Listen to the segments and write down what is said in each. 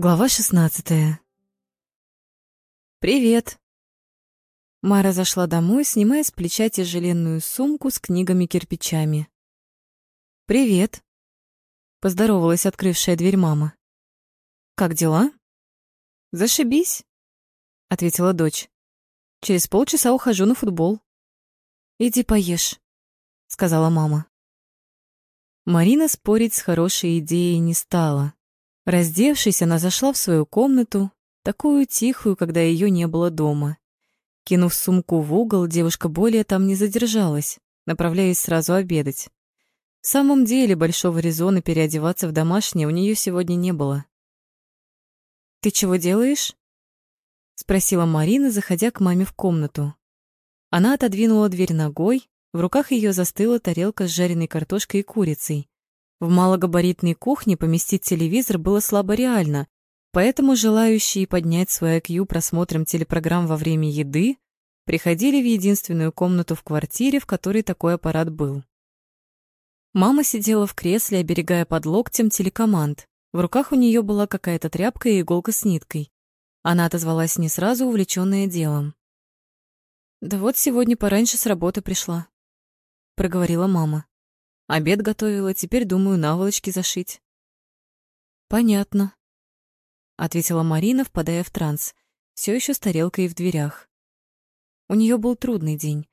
Глава шестнадцатая. «Привет!» Мара зашла домой, снимая с плеча тяжеленную сумку с книгами-кирпичами. «Привет!» — поздоровалась открывшая дверь мама. «Как дела?» «Зашибись!» — ответила дочь. «Через полчаса ухожу на футбол». «Иди поешь», — сказала мама. Марина спорить с хорошей идеей не стала. Раздевшись, она зашла в свою комнату, такую тихую, когда ее не было дома. Кинув сумку в угол, девушка более там не задержалась, направляясь сразу обедать. В самом деле, большого резона переодеваться в домашнее у нее сегодня не было. «Ты чего делаешь?» — спросила Марина, заходя к маме в комнату. Она отодвинула дверь ногой, в руках ее застыла тарелка с жареной картошкой и курицей. В малогабаритной кухне поместить телевизор было слабо реально, поэтому желающие поднять свой IQ просмотром телепрограмм во время еды приходили в единственную комнату в квартире, в которой такой аппарат был. Мама сидела в кресле, оберегая под локтем телекоманд. В руках у нее была какая-то тряпка и иголка с ниткой. Она отозвалась не сразу, увлечённая делом. «Да вот сегодня пораньше с работы пришла», — проговорила мама. Обед готовила, теперь думаю наволочки зашить. Понятно, ответила Марина, впадая в транс, все еще с тарелкой в дверях. У нее был трудный день.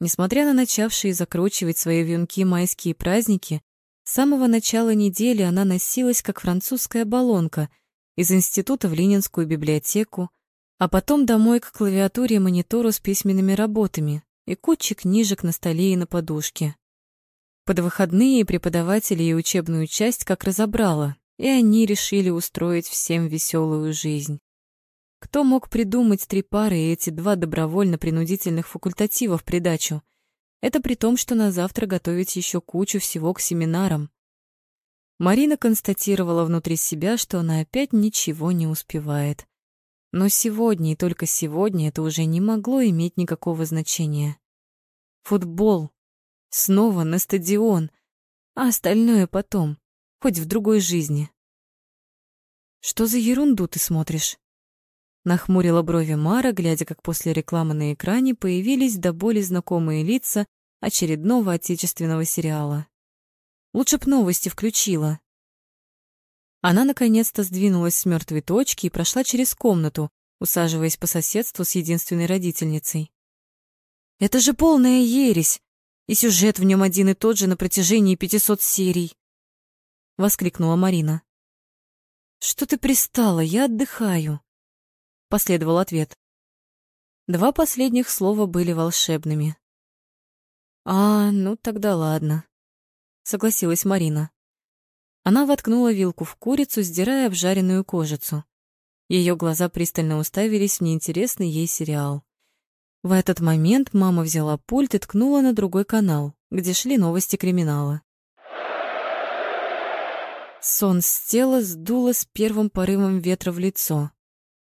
Несмотря на начавшие закручивать свои венки майские праздники, с самого начала недели она носилась как французская баллонка из института в Ленинскую библиотеку, а потом домой к клавиатуре и монитору с письменными работами и куче книжек на столе и на подушке. Под выходные преподаватели и учебную часть как разобрала, и они решили устроить всем веселую жизнь. Кто мог придумать три пары и эти два добровольно-принудительных факультатива в придачу? Это при том, что на завтра готовить еще кучу всего к семинарам. Марина констатировала внутри себя, что она опять ничего не успевает. Но сегодня и только сегодня это уже не могло иметь никакого значения. Футбол снова на стадион, а остальное потом, хоть в другой жизни. Что за ерунду ты смотришь? Нахмурила брови Мара, глядя, как после рекламы на экране появились до боли знакомые лица очередного отечественного сериала. Лучше б новости включила. Она наконец-то сдвинулась с мертвой точки и прошла через комнату, усаживаясь по соседству с единственной родительницей. Это же полная ересь. И сюжет в нем один и тот же на протяжении пятисот серий. Воскликнула Марина. Что ты пристала? Я отдыхаю. Последовал ответ. Два последних слова были волшебными. А, ну тогда ладно. Согласилась Марина. Она воткнула вилку в курицу, сдирая обжаренную кожицу. Ее глаза пристально уставились в неинтересный ей сериал. В этот момент мама взяла пульт и ткнула на другой канал, где шли новости криминала. Сон с тела сдуло с первым порывом ветра в лицо.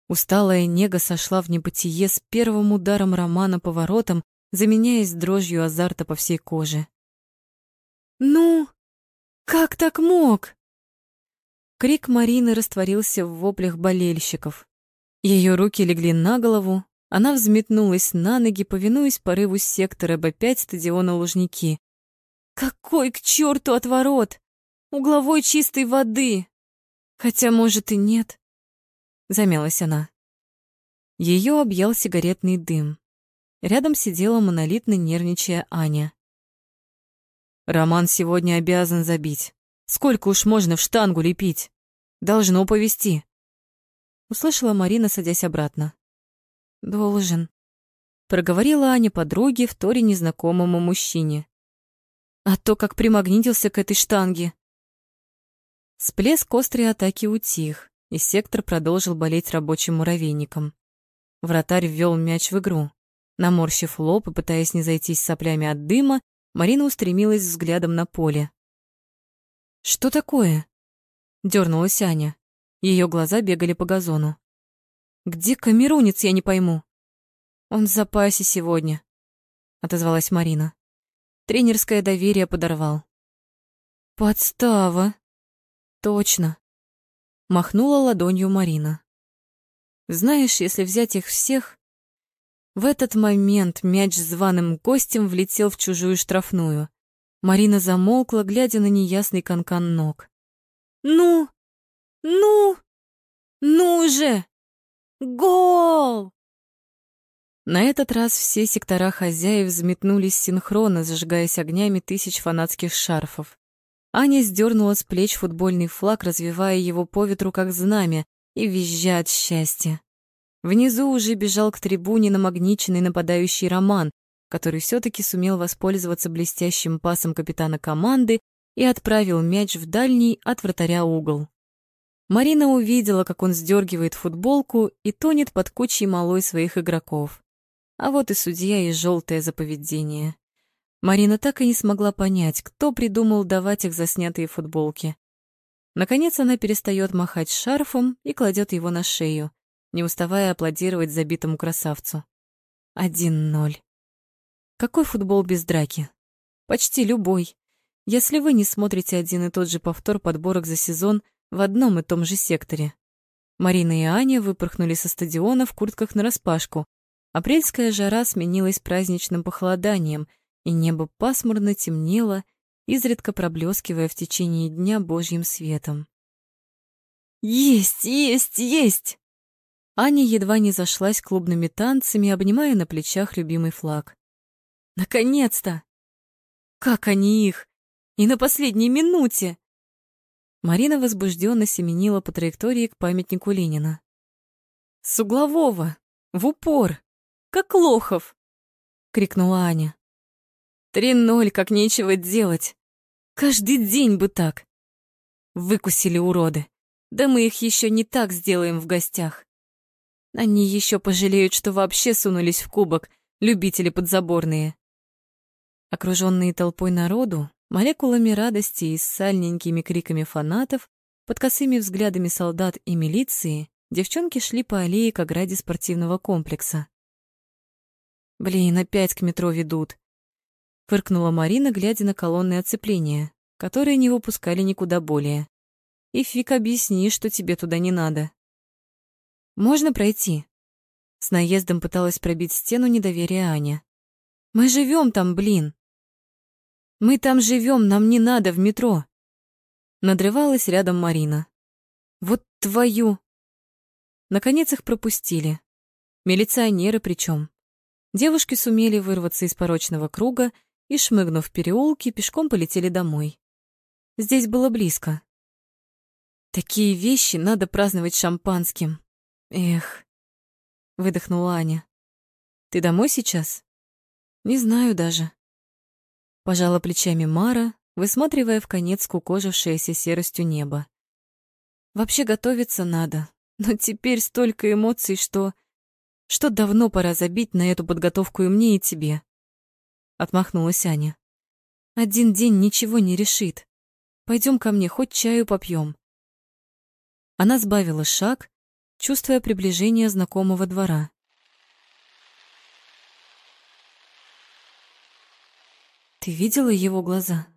Усталая нега сошла в небытие с первым ударом романа по воротам, заменяясь дрожью азарта по всей коже. «Ну, как так мог?» Крик Марины растворился в воплях болельщиков. Ее руки легли на голову, она взметнулась на ноги, повинуясь порыву сектора Б5 стадиона Лужники. «Какой к черту отворот! Угловой чистой воды! Хотя, может, и нет!» Замялась она. Ее объял сигаретный дым. Рядом сидела монолитно нервничая Аня. «Роман сегодня обязан забить. Сколько уж можно в штангу лепить? Должно повести!» Услышала Марина, садясь обратно. Должен. Проговорила Аня подруге, в торе незнакомому мужчине. А то, как примагнитился к этой штанге. Всплеск острой атаки утих, и сектор продолжил болеть рабочим муравейником. Вратарь ввел мяч в игру. Наморщив лоб и пытаясь не зайтись соплями от дыма, Марина устремилась взглядом на поле. «Что такое?» — дернулась Аня. Ее глаза бегали по газону. Где камерунец, я не пойму? Он в запасе сегодня, отозвалась Марина. Тренерское доверие подорвал. Подстава. Точно. Махнула ладонью Марина. Знаешь, если взять их всех... В этот момент мяч с званым гостем влетел в чужую штрафную. Марина замолкла, глядя на неясный канкан ног. «Ну! Ну! Ну же! Гол!» На этот раз все сектора хозяев взметнулись синхронно, зажигаясь огнями тысяч фанатских шарфов. Аня сдернула с плеч футбольный флаг, развивая его по ветру как знамя, и визжа от счастья. Внизу уже бежал к трибуне намагниченный нападающий Роман, который все таки сумел воспользоваться блестящим пасом капитана команды и отправил мяч в дальний от вратаря угол. Марина увидела, как он сдергивает футболку и тонет под кучей малой своих игроков. А вот и судья и желтое за. Марина так и не смогла понять, кто придумал давать их за снятые футболки. Наконец она перестает махать шарфом и кладет его на шею, не уставая аплодировать забитому красавцу. Один ноль. Какой футбол без драки? Почти любой. Если вы не смотрите один и тот же повтор подборок за сезон в одном и том же секторе. Марина и Аня выпорхнули со стадиона в куртках нараспашку, Апрельская жара сменилась праздничным похолоданием, и небо пасмурно темнело, изредка проблескивая в течение дня божьим светом. «Есть, есть, есть!» Аня едва не зашлась клубными танцами, обнимая на плечах любимый флаг. «Наконец-то! Как они их! И на последней минуте!» Марина возбужденно семенила по траектории к памятнику Ленина. «С углового! В упор!» как Лохов!» — крикнула Аня. «Три ноль, как нечего делать. Каждый день бы так. Выкусили уроды. Да мы их еще не так сделаем в гостях. Они еще пожалеют, что вообще сунулись в кубок, любители подзаборные». Окруженные толпой народу, молекулами радости и сальненькими криками фанатов, под косыми взглядами солдат и милиции, девчонки шли по аллее к ограде спортивного комплекса. Блин, опять к метро ведут. Фыркнула Марина, глядя на колонны оцепления, которые не выпускали никуда более. И фиг объясни, что тебе туда не надо. Можно пройти? С наездом пыталась пробить стену недоверия Аня. Мы живем там, блин. Мы там живем, нам не надо в метро. Надрывалась рядом Марина. Вот твою. Наконец их пропустили. Милиционеры причем. Девушки сумели вырваться из порочного круга и, шмыгнув переулки, пешком полетели домой. Здесь было близко. Такие вещи надо праздновать шампанским. Эх, выдохнула Аня. Ты домой сейчас? Не знаю даже. Пожала плечами Мара, высматривая в конец кукожившееся серостью небо. Вообще готовиться надо, но теперь столько эмоций, что что давно пора забить на эту подготовку и мне, и тебе. Отмахнулась Аня. Один день ничего не решит. Пойдем ко мне, хоть чаю попьем. Она сбавила шаг, чувствуя приближение знакомого двора. Ты видела его глаза?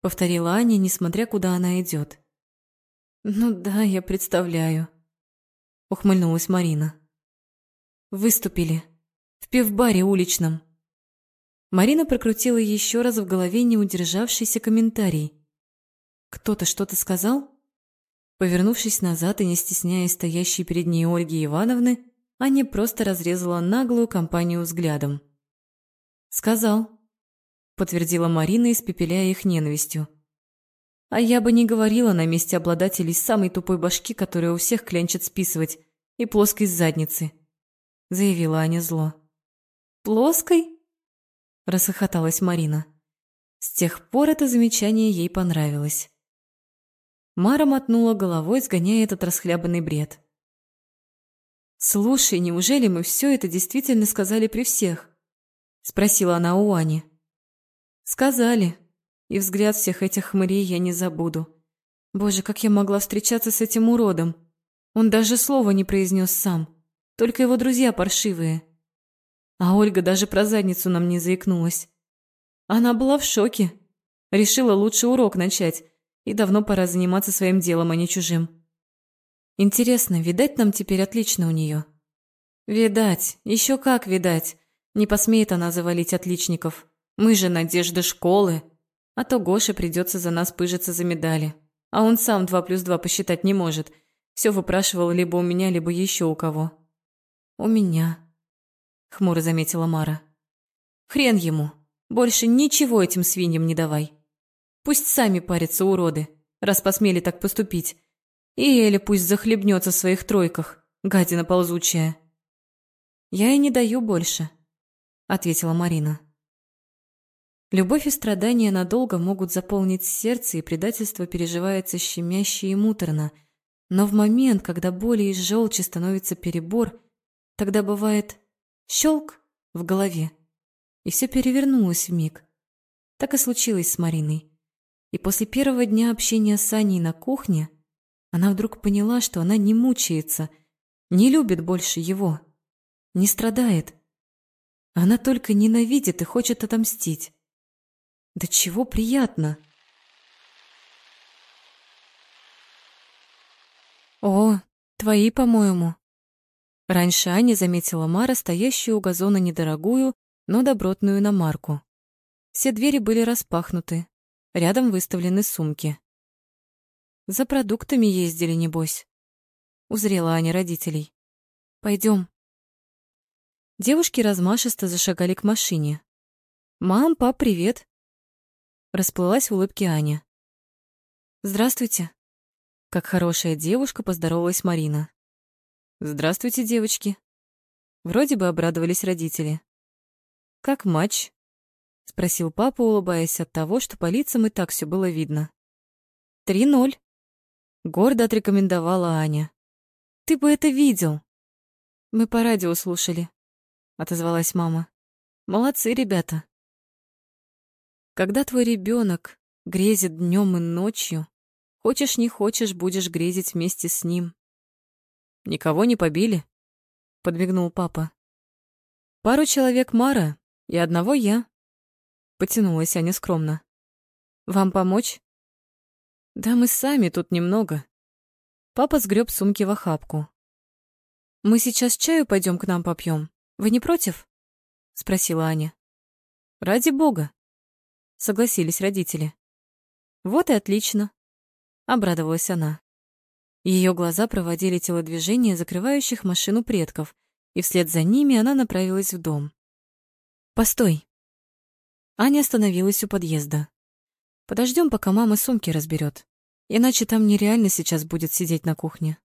Повторила Аня, несмотря куда она идет. Ну да, я представляю. Ухмыльнулась Марина. Выступили. В пивбаре уличном. Марина прокрутила еще раз в голове неудержавшийся комментарий. Кто-то что-то сказал? Повернувшись назад и не стесняясь стоящей перед ней Ольги Ивановны, Аня просто разрезала наглую компанию взглядом. «Сказал», — подтвердила Марина, испепеляя их ненавистью. «А я бы не говорила на месте обладателей самой тупой башки, которая у всех клянчит списывать, и плоской задницы» заявила Аня зло. Плоской? расхохоталась Марина. С тех пор это замечание ей понравилось. Мара мотнула головой, сгоняя этот расхлябанный бред. «Слушай, неужели мы все это действительно сказали при всех?» — спросила она у Ани. «Сказали. И взгляд всех этих хмырей я не забуду. Боже, как я могла встречаться с этим уродом? Он даже слова не произнес сам. Только его друзья паршивые. А Ольга даже про задницу нам не заикнулась. Она была в шоке. Решила лучше урок начать. И давно пора заниматься своим делом, а не чужим. Интересно, видать нам теперь отлично у нее. Видать, еще как видать. Не посмеет она завалить отличников. Мы же надежда школы. А то Гоше придется за нас пыжиться за медали. А он сам два плюс два посчитать не может. Все выпрашивал либо у меня, либо еще у кого. У меня, хмуро заметила Мара. Хрен ему. Больше ничего этим свиньям не давай. Пусть сами парятся уроды, раз посмели так поступить. И Эля пусть захлебнется в своих тройках, гадина ползучая. Я и не даю больше, ответила Марина. Любовь и страдания надолго могут заполнить сердце, и предательство переживается щемяще и муторно. Но в момент, когда боли и желчи становится перебор, тогда бывает щелк в голове, и все перевернулось в миг. Так и случилось с Мариной. И после первого дня общения с Аней на кухне она вдруг поняла, что она не мучается, не любит больше его, не страдает. Она только ненавидит и хочет отомстить. Да чего приятно! О, твои, по-моему. Раньше Аня заметила Мара, стоящую у газона недорогую, но добротную иномарку. Все двери были распахнуты, рядом выставлены сумки. За продуктами ездили, небось. Узрела Аня родителей. Пойдем. Девушки размашисто зашагали к машине. «Мам, пап, привет!» Расплылась в улыбке Аня. «Здравствуйте!» Как хорошая девушка поздоровалась Марина. «Здравствуйте, девочки!» Вроде бы обрадовались родители. «Как матч?» — спросил папа, улыбаясь от того, что по лицам и так все было видно. «Три ноль», — гордо отрекомендовала Аня. «Ты бы это видел!» «Мы по радио слушали», — отозвалась мама. «Молодцы, ребята!» Когда твой ребенок грезит днем и ночью, хочешь не хочешь, будешь грезить вместе с ним. Никого не побили? подмигнул папа. Пару человек Мара и одного я. Потянулась Аня скромно. Вам помочь? Да мы сами тут немного. Папа сгреб сумки в охапку. Мы сейчас чаю пойдем к нам попьем. Вы не против? спросила Аня. Ради бога, согласились родители. Вот и отлично, обрадовалась она. Ее глаза проводили телодвижения закрывающих машину предков, и вслед за ними она направилась в дом. Постой. Аня остановилась у подъезда. Подождем, пока мама сумки разберет, иначе там нереально сейчас будет сидеть на кухне.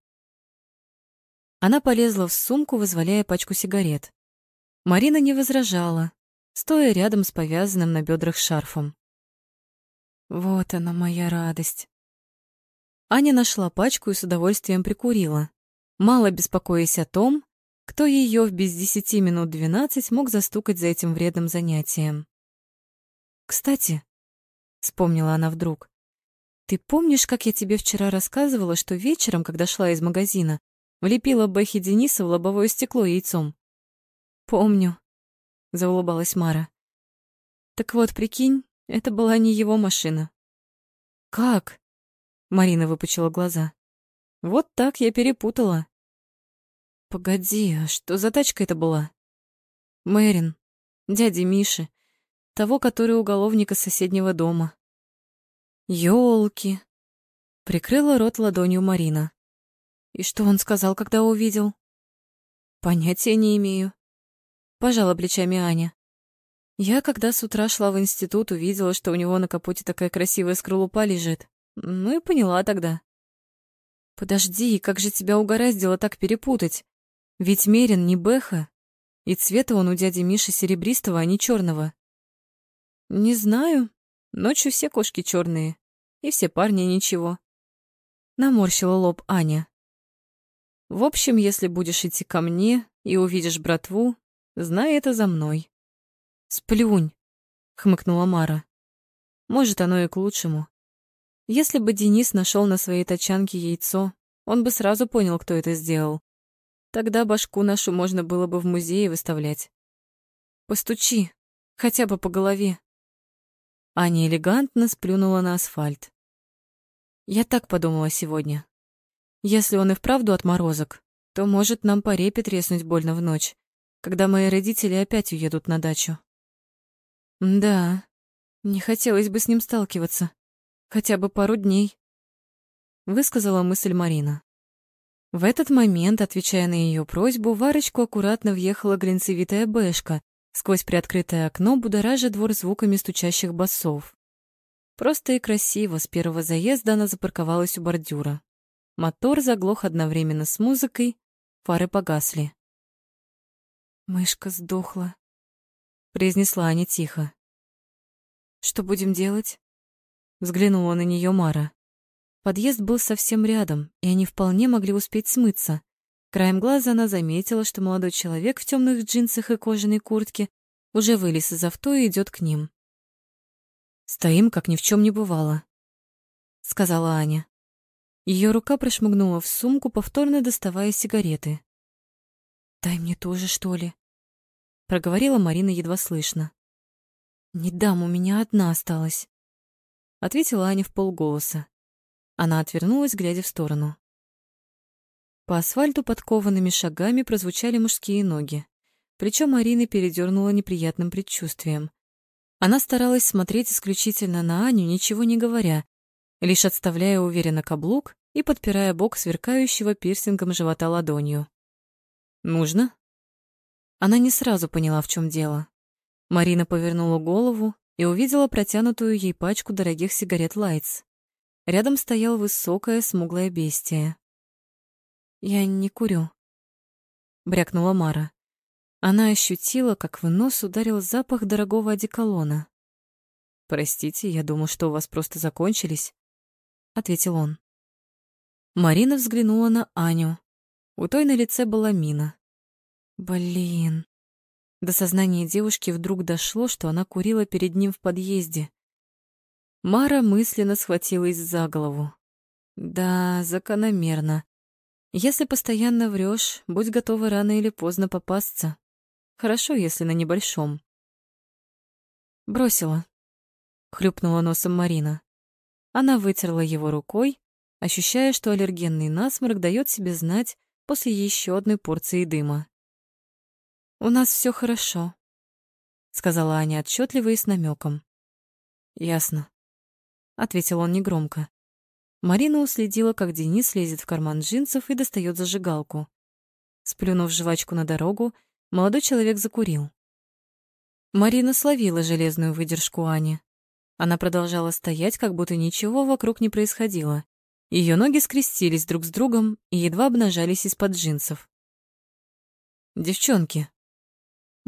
Она полезла в сумку, вызволяя пачку сигарет. Марина не возражала, стоя рядом с повязанным на бедрах шарфом. Вот она, моя радость. Аня нашла пачку и с удовольствием прикурила, мало беспокоясь о том, кто ее в без десяти минут двенадцать мог застукать за этим вредным занятием. «Кстати», — вспомнила она вдруг, «ты помнишь, как я тебе вчера рассказывала, что вечером, когда шла из магазина, влепила Бэхи Дениса в лобовое стекло яйцом?» «Помню», — заулыбалась Мара. «Так вот, прикинь, это была не его машина». «Как?» — Марина выпучила глаза. «Вот так я перепутала». «Погоди, а что за тачка это была?» «Мэрин, дяди Миши, того, который уголовника соседнего дома». «Ёлки!» — прикрыла рот ладонью Марина. «И что он сказал, когда увидел?» «Понятия не имею. Пожала плечами Аня. Я, когда с утра шла в институт, увидела, что у него на капоте такая красивая скорлупа лежит. Ну и поняла тогда. Подожди, как же тебя угораздило так перепутать? Ведь Мерин не Бэха, и цвета он у дяди Миши серебристого, а не черного. Не знаю. Ночью все кошки черные, и все парни ничего. Наморщила лоб Аня. В общем, если будешь идти ко мне и увидишь братву, Знай это за мной. Сплюнь, хмыкнула Мара. Может, оно и к лучшему. Если бы Денис нашел на своей тачанке яйцо, он бы сразу понял, кто это сделал. Тогда башку нашу можно было бы в музее выставлять. Постучи, хотя бы по голове. Аня элегантно сплюнула на асфальт. Я так подумала сегодня. Если он и вправду отморозок, то может нам по репе треснуть больно в ночь, когда мои родители опять уедут на дачу. Да, не хотелось бы с ним сталкиваться. Хотя бы пару дней. Высказала мысль Марина. В этот момент, отвечая на ее просьбу, в арочку аккуратно въехала глинцевитая бэшка, сквозь приоткрытое окно будоража двор звуками стучащих басов. Просто и красиво с первого заезда она запарковалась у бордюра. Мотор заглох одновременно с музыкой, фары погасли. «Мышка сдохла», — произнесла Аня тихо. «Что будем делать?» Взглянула на нее Мара. Подъезд был совсем рядом, и они вполне могли успеть смыться. Краем глаза она заметила, что молодой человек в темных джинсах и кожаной куртке уже вылез из авто и идет к ним. «Стоим, как ни в чем не бывало», — сказала Аня. Ее рука прошмыгнула в сумку, повторно доставая сигареты. «Дай мне тоже, что ли?» — проговорила Марина едва слышно. «Не дам, у меня одна осталась», — ответила Аня в полголоса. Она отвернулась, глядя в сторону. По асфальту подкованными шагами прозвучали мужские ноги. Причем Марина передернула неприятным предчувствием. Она старалась смотреть исключительно на Аню, ничего не говоря, лишь отставляя уверенно каблук и подпирая бок сверкающего пирсингом живота ладонью. «Нужно?» Она не сразу поняла, в чем дело. Марина повернула голову и увидела протянутую ей пачку дорогих сигарет «Лайтс». Рядом стоял высокое смуглое бестие. «Я не курю», — брякнула Мара. Она ощутила, как в нос ударил запах дорогого одеколона. «Простите, я думал, что у вас просто закончились», — ответил он. Марина взглянула на Аню. У той на лице была мина. «Блин», до сознания девушки вдруг дошло, что она курила перед ним в подъезде. Мара мысленно схватилась за голову. Да, закономерно. Если постоянно врешь, будь готова рано или поздно попасться. Хорошо, если на небольшом. Бросила. Хлюпнула носом Марина. Она вытерла его рукой, ощущая, что аллергенный насморк дает себе знать после еще одной порции дыма. «У нас все хорошо», — сказала Аня отчетливо и с намеком. «Ясно», — ответил он негромко. Марина уследила, как Денис лезет в карман джинсов и достает зажигалку. Сплюнув жвачку на дорогу, молодой человек закурил. Марина словила железную выдержку Ани. Она продолжала стоять, как будто ничего вокруг не происходило. Ее ноги скрестились друг с другом и едва обнажались из-под джинсов. «Девчонки»,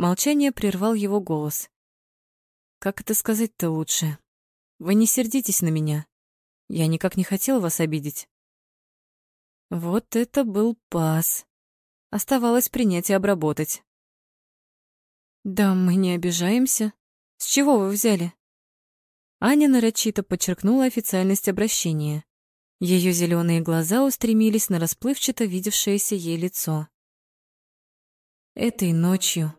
Молчание прервал его голос. «Как это сказать-то лучше? Вы не сердитесь на меня. Я никак не хотел вас обидеть». Вот это был пас. Оставалось принять и обработать. «Да, мы не обижаемся. С чего вы взяли?» Аня нарочито подчеркнула официальность обращения. Ее зеленые глаза устремились на расплывчато видевшееся ей лицо. «Этой ночью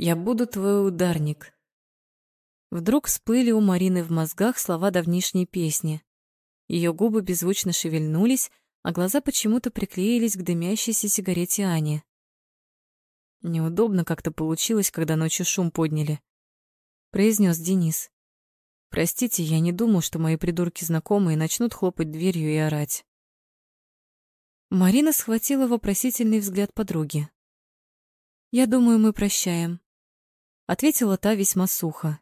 я буду твой ударник. Вдруг всплыли у Марины в мозгах слова давнишней песни. Ее губы беззвучно шевельнулись, а глаза почему-то приклеились к дымящейся сигарете Ани. Неудобно как-то получилось, когда ночью шум подняли, произнес Денис. Простите, я не думал, что мои придурки знакомые начнут хлопать дверью и орать. Марина схватила вопросительный взгляд подруги. Я думаю, мы прощаем ответила та весьма сухо.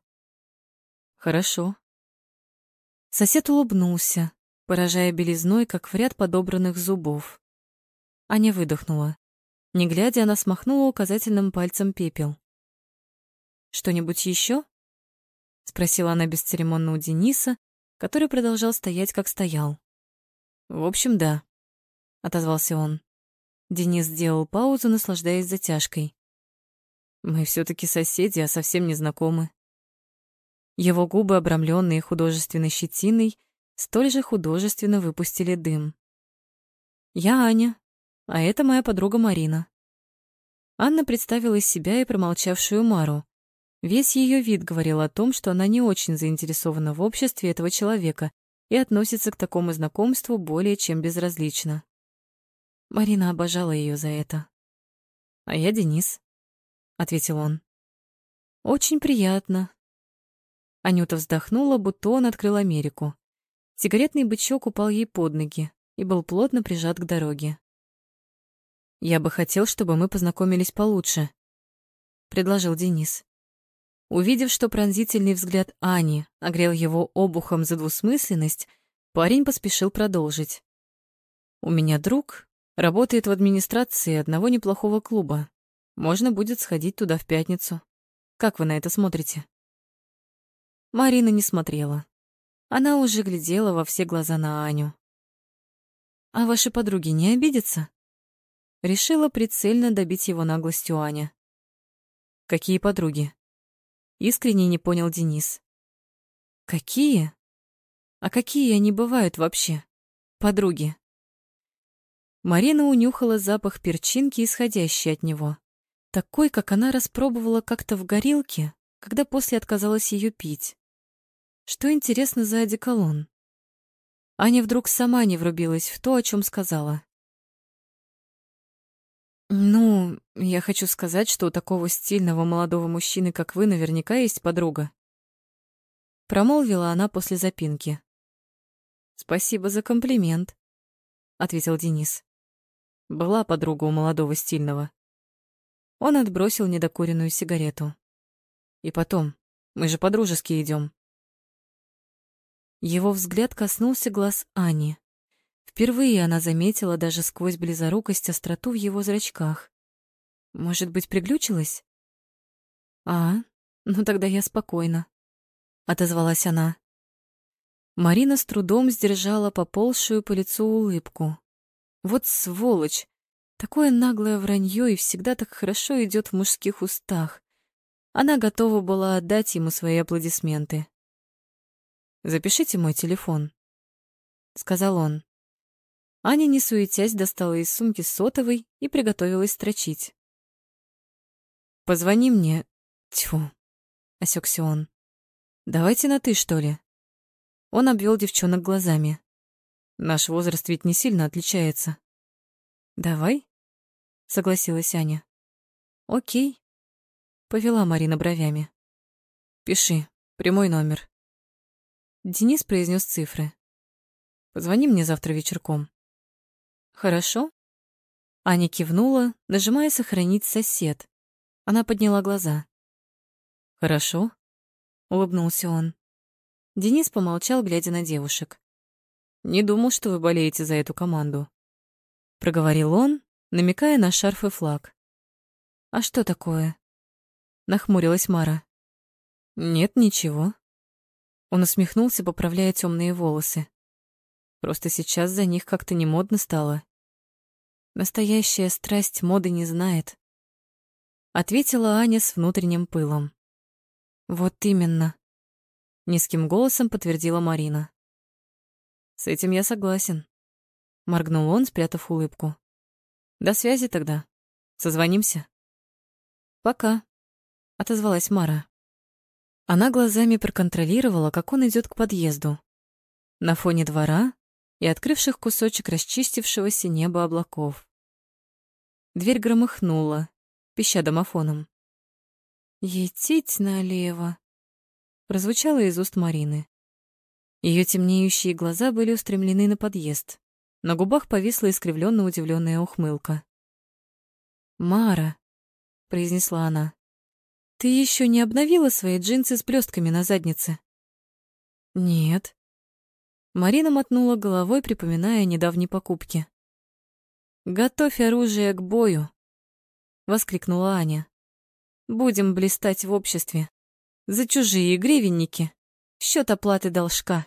Хорошо. Сосед улыбнулся, поражая белизной, как в ряд подобранных зубов. Аня выдохнула. Не глядя, она смахнула указательным пальцем пепел. Что-нибудь еще? спросила она бесцеремонно у Дениса, который продолжал стоять, как стоял. В общем, да, отозвался он. Денис сделал паузу, наслаждаясь затяжкой. Мы все таки соседи, а совсем не знакомы. Его губы, обрамленные художественной щетиной, столь же художественно выпустили дым. Я Аня, а это моя подруга Марина. Анна представила из себя и промолчавшую Мару. Весь ее вид говорил о том, что она не очень заинтересована в обществе этого человека и относится к такому знакомству более чем безразлично. Марина обожала ее за это. «А я Денис», — ответил он. «Очень приятно». Анюта вздохнула, будто он открыл Америку. Сигаретный бычок упал ей под ноги и был плотно прижат к дороге. «Я бы хотел, чтобы мы познакомились получше», — предложил Денис. Увидев, что пронзительный взгляд Ани огрел его обухом за двусмысленность, парень поспешил продолжить. «У меня друг работает в администрации одного неплохого клуба. Можно будет сходить туда в пятницу. Как вы на это смотрите?» Марина не смотрела. Она уже глядела во все глаза на Аню. «А ваши подруги не обидятся?» Решила прицельно добить его наглостью Аня. «Какие подруги?» Искренне не понял Денис. Какие? А какие они бывают вообще? Подруги. Марина унюхала запах перчинки, исходящий от него. Такой, как она распробовала как-то в горилке, когда после отказалась ее пить. Что интересно за одеколон? Аня вдруг сама не врубилась в то, о чем сказала. «Ну, я хочу сказать, что у такого стильного молодого мужчины, как вы, наверняка есть подруга». Промолвила она после запинки. «Спасибо за комплимент», — ответил Денис. Была подруга у молодого стильного. Он отбросил недокуренную сигарету. «И потом, мы же по-дружески идем. Его взгляд коснулся глаз Ани. Впервые она заметила даже сквозь близорукость остроту в его зрачках. Может быть, приглючилась? А, ну тогда я спокойна, отозвалась она. Марина с трудом сдержала поползшую по лицу улыбку. Вот сволочь! Такое наглое вранье и всегда так хорошо идет в мужских устах. Она готова была отдать ему свои аплодисменты. «Запишите мой телефон», — сказал он. Аня, не суетясь, достала из сумки сотовый и приготовилась строчить. «Позвони мне...» Тьфу, осекся он. «Давайте на «ты», что ли?» Он обвел девчонок глазами. Наш возраст ведь не сильно отличается. «Давай?» — согласилась Аня. «Окей», — повела Марина бровями. «Пиши, прямой номер». Денис произнес цифры. «Позвони мне завтра вечерком». Хорошо. Аня кивнула, нажимая «Сохранить сосед». Она подняла глаза. Хорошо, улыбнулся он. Денис помолчал, глядя на девушек. Не думал, что вы болеете за эту команду, проговорил он, намекая на шарф и флаг. А что такое? нахмурилась Мара. Нет, ничего. Он усмехнулся, поправляя темные волосы. Просто сейчас за них как-то не модно стало. Настоящая страсть моды не знает. Ответила Аня с внутренним пылом. Вот именно. Низким голосом подтвердила Марина. С этим я согласен. Моргнул он, спрятав улыбку. До связи тогда. Созвонимся. Пока. Отозвалась Мара. Она глазами проконтролировала, как он идет к подъезду. На фоне двора и открывших кусочек расчистившегося неба облаков. Дверь громыхнула, пища домофоном. «Етить налево!» прозвучало из уст Марины. Ее темнеющие глаза были устремлены на подъезд. На губах повисла искривленно удивленная ухмылка. «Мара», — произнесла она, — «ты еще не обновила свои джинсы с блестками на заднице?» «Нет», Марина мотнула головой, припоминая недавние покупки. «Готовь оружие к бою!» — воскликнула Аня. «Будем блистать в обществе. За чужие гривенники. Счет оплаты должка».